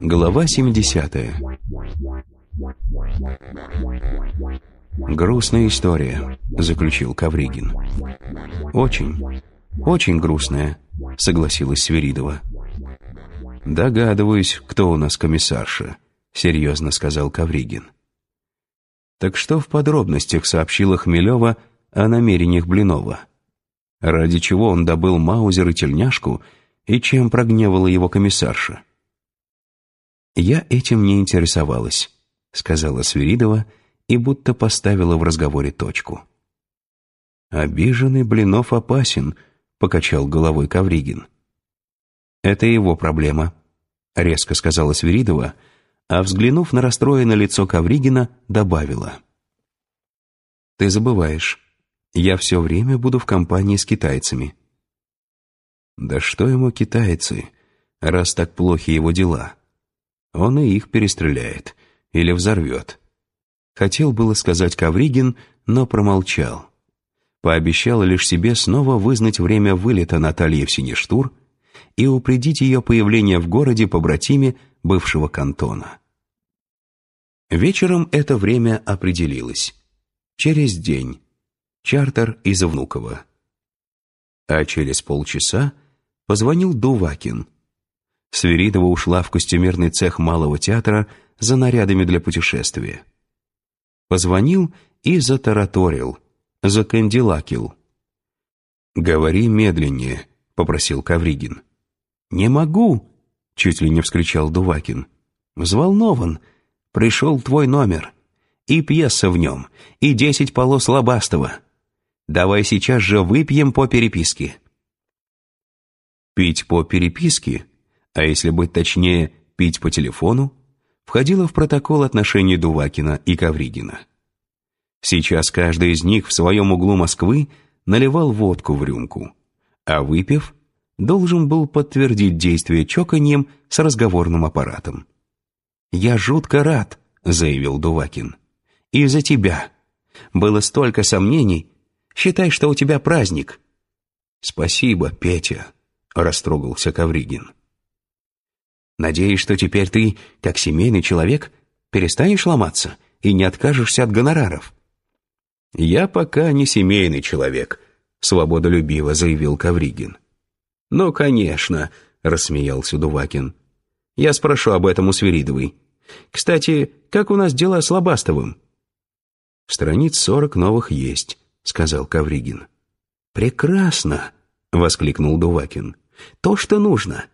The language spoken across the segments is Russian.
Глава 70 «Грустная история», — заключил Кавригин. «Очень, очень грустная», — согласилась Сверидова. «Догадываюсь, кто у нас комиссарша», — серьезно сказал Кавригин. «Так что в подробностях сообщила Хмелева о намерениях Блинова? Ради чего он добыл Маузер и тельняшку, и чем прогневала его комиссарша?» «Я этим не интересовалась», — сказала Свиридова и будто поставила в разговоре точку. «Обиженный Блинов опасен», — покачал головой Кавригин. «Это его проблема», — резко сказала Свиридова, а, взглянув на расстроенное лицо Кавригина, добавила. «Ты забываешь, я все время буду в компании с китайцами». «Да что ему китайцы, раз так плохи его дела? Он и их перестреляет или взорвет». Хотел было сказать Кавригин, но промолчал. Пообещал лишь себе снова вызнать время вылета Натальи в Сиништур — и упредить ее появление в городе по братиме бывшего кантона. Вечером это время определилось. Через день. Чартер из Внуково. А через полчаса позвонил Дувакин. Свиридова ушла в костюмерный цех Малого театра за нарядами для путешествия. Позвонил и затараторил, закандилакил. «Говори медленнее», — попросил Кавригин. «Не могу!» — чуть ли не вскричал Дувакин. «Взволнован. Пришел твой номер. И пьеса в нем, и десять полос Лобастова. Давай сейчас же выпьем по переписке». Пить по переписке, а если быть точнее, пить по телефону, входило в протокол отношений Дувакина и Ковригина. Сейчас каждый из них в своем углу Москвы наливал водку в рюмку, а выпив, должен был подтвердить действие чоканьем с разговорным аппаратом. «Я жутко рад», — заявил Дувакин. «Из-за тебя. Было столько сомнений. Считай, что у тебя праздник». «Спасибо, Петя», — растрогался Ковригин. «Надеюсь, что теперь ты, как семейный человек, перестанешь ломаться и не откажешься от гонораров». «Я пока не семейный человек», — свободолюбиво заявил Ковригин. «Ну, конечно», — рассмеялся Дувакин. «Я спрошу об этом у Свиридовой. Кстати, как у нас дела с Лобастовым?» «Страниц сорок новых есть», — сказал Кавригин. «Прекрасно!» — воскликнул Дувакин. «То, что нужно.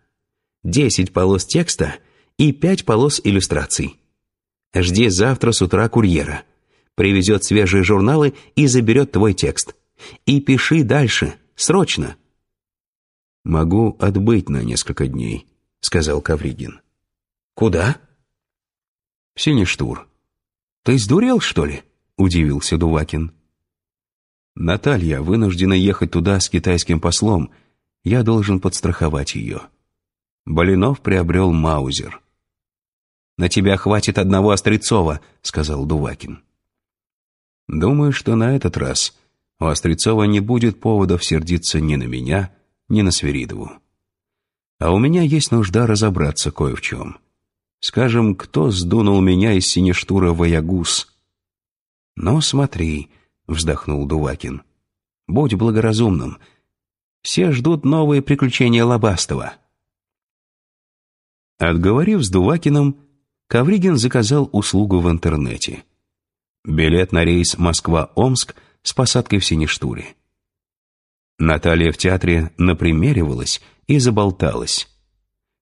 Десять полос текста и пять полос иллюстраций. Жди завтра с утра курьера. Привезет свежие журналы и заберет твой текст. И пиши дальше, срочно». «Могу отбыть на несколько дней», — сказал Кавригин. «Куда?» «В Сиништур». «Ты сдурел, что ли?» — удивился Дувакин. «Наталья вынуждена ехать туда с китайским послом. Я должен подстраховать ее». Болинов приобрел Маузер. «На тебя хватит одного Острецова», — сказал Дувакин. «Думаю, что на этот раз у Острецова не будет поводов сердиться ни на меня, ни на Свиридову. А у меня есть нужда разобраться кое в чем. Скажем, кто сдунул меня из синештура Ваягус? «Но смотри», — вздохнул Дувакин, — «будь благоразумным. Все ждут новые приключения Лобастова». Отговорив с Дувакиным, Ковригин заказал услугу в интернете. Билет на рейс Москва-Омск с посадкой в Сиништуре. Наталья в театре напримеривалась и заболталась.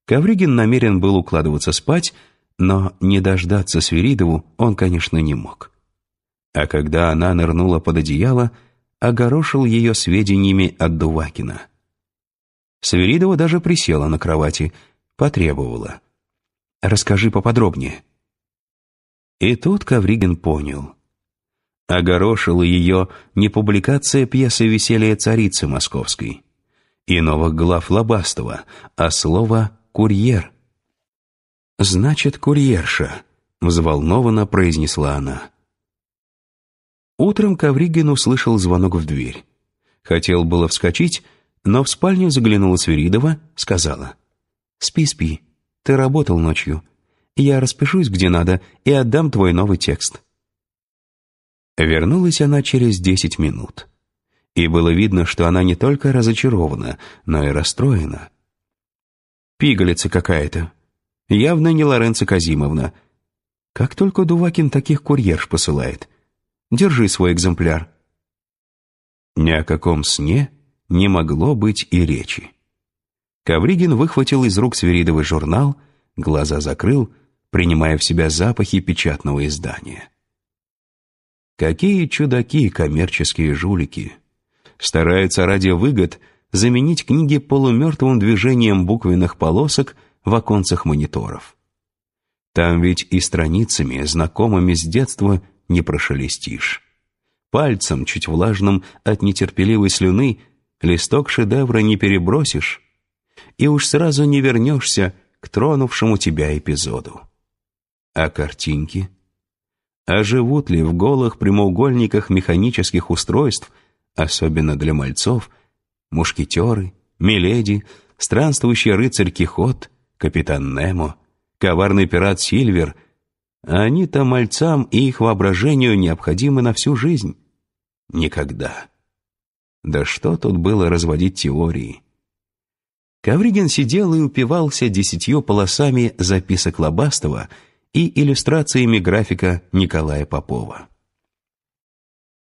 Ковригин намерен был укладываться спать, но не дождаться Свиридову он, конечно, не мог. А когда она нырнула под одеяло, огорошил ее сведениями от Дувакина. Свиридова даже присела на кровати, потребовала. «Расскажи поподробнее». И тут Ковригин понял. Огорошила ее не публикация пьесы «Веселье царицы московской» и новых глав Лобастова, а слово «курьер». «Значит, курьерша», — взволнованно произнесла она. Утром Ковригин услышал звонок в дверь. Хотел было вскочить, но в спальню заглянула Свиридова, сказала. «Спи, спи. Ты работал ночью. Я распишусь где надо и отдам твой новый текст». Вернулась она через десять минут. И было видно, что она не только разочарована, но и расстроена. «Пигалица какая-то. Явно не Лоренцо Казимовна. Как только Дувакин таких курьерш посылает. Держи свой экземпляр». Ни о каком сне не могло быть и речи. Ковригин выхватил из рук Свиридовый журнал, глаза закрыл, принимая в себя запахи печатного издания. Какие чудаки коммерческие жулики! Стараются ради выгод заменить книги полумертвым движением буквенных полосок в оконцах мониторов. Там ведь и страницами, знакомыми с детства, не прошелестишь. Пальцем, чуть влажным от нетерпеливой слюны, листок шедевра не перебросишь, и уж сразу не вернешься к тронувшему тебя эпизоду. А картинки — а живут ли в голых прямоугольниках механических устройств, особенно для мальцов, мушкетеры, миледи, странствующий рыцарь Кихот, капитан Немо, коварный пират Сильвер, они-то мальцам и их воображению необходимы на всю жизнь? Никогда. Да что тут было разводить теории? Ковригин сидел и упивался десятью полосами записок Лобастова — и иллюстрациями графика Николая Попова.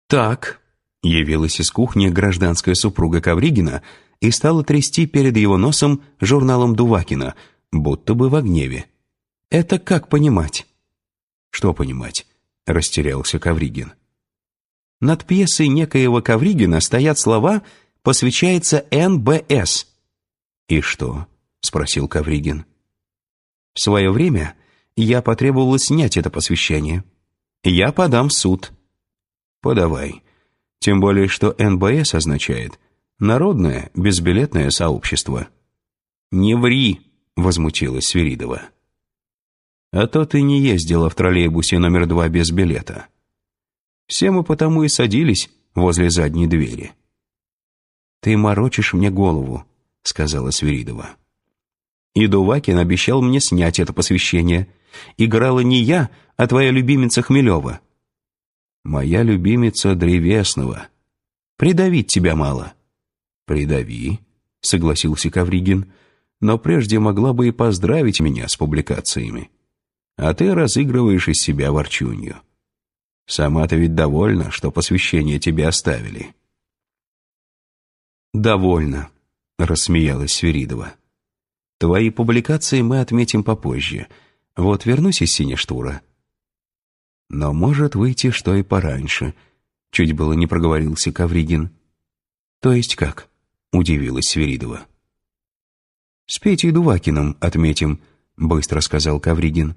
«Так», — явилась из кухни гражданская супруга Ковригина и стала трясти перед его носом журналом Дувакина, будто бы в гневе. «Это как понимать?» «Что понимать?» — растерялся Ковригин. Над пьесой некоего Ковригина стоят слова «посвящается НБС». «И что?» — спросил Ковригин. В свое время я потребовала снять это посвящение. Я подам в суд. Подавай. Тем более, что НБС означает «Народное безбилетное сообщество». «Не ври!» — возмутилась Свиридова. «А то ты не ездила в троллейбусе номер два без билета. Все мы потому и садились возле задней двери». «Ты морочишь мне голову», — сказала Свиридова. И Дувакин обещал мне снять это посвящение — Играла не я, а твоя любимица Хмелева. Моя любимица Древесного. Придавить тебя мало. Придави, согласился Кавригин, но прежде могла бы и поздравить меня с публикациями. А ты разыгрываешь из себя ворчунью. Сама-то ведь довольна, что посвящение тебе оставили. «Довольно», — рассмеялась Свиридова. «Твои публикации мы отметим попозже, вот вернусь из Синештура. Но может выйти, что и пораньше. Чуть было не проговорился Кавригин. То есть как? Удивилась Сверидова. С Петей Дувакиным отметим, быстро сказал Кавригин.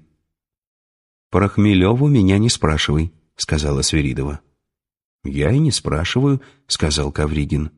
Про Хмелеву меня не спрашивай, сказала Сверидова. Я и не спрашиваю, сказал Кавригин.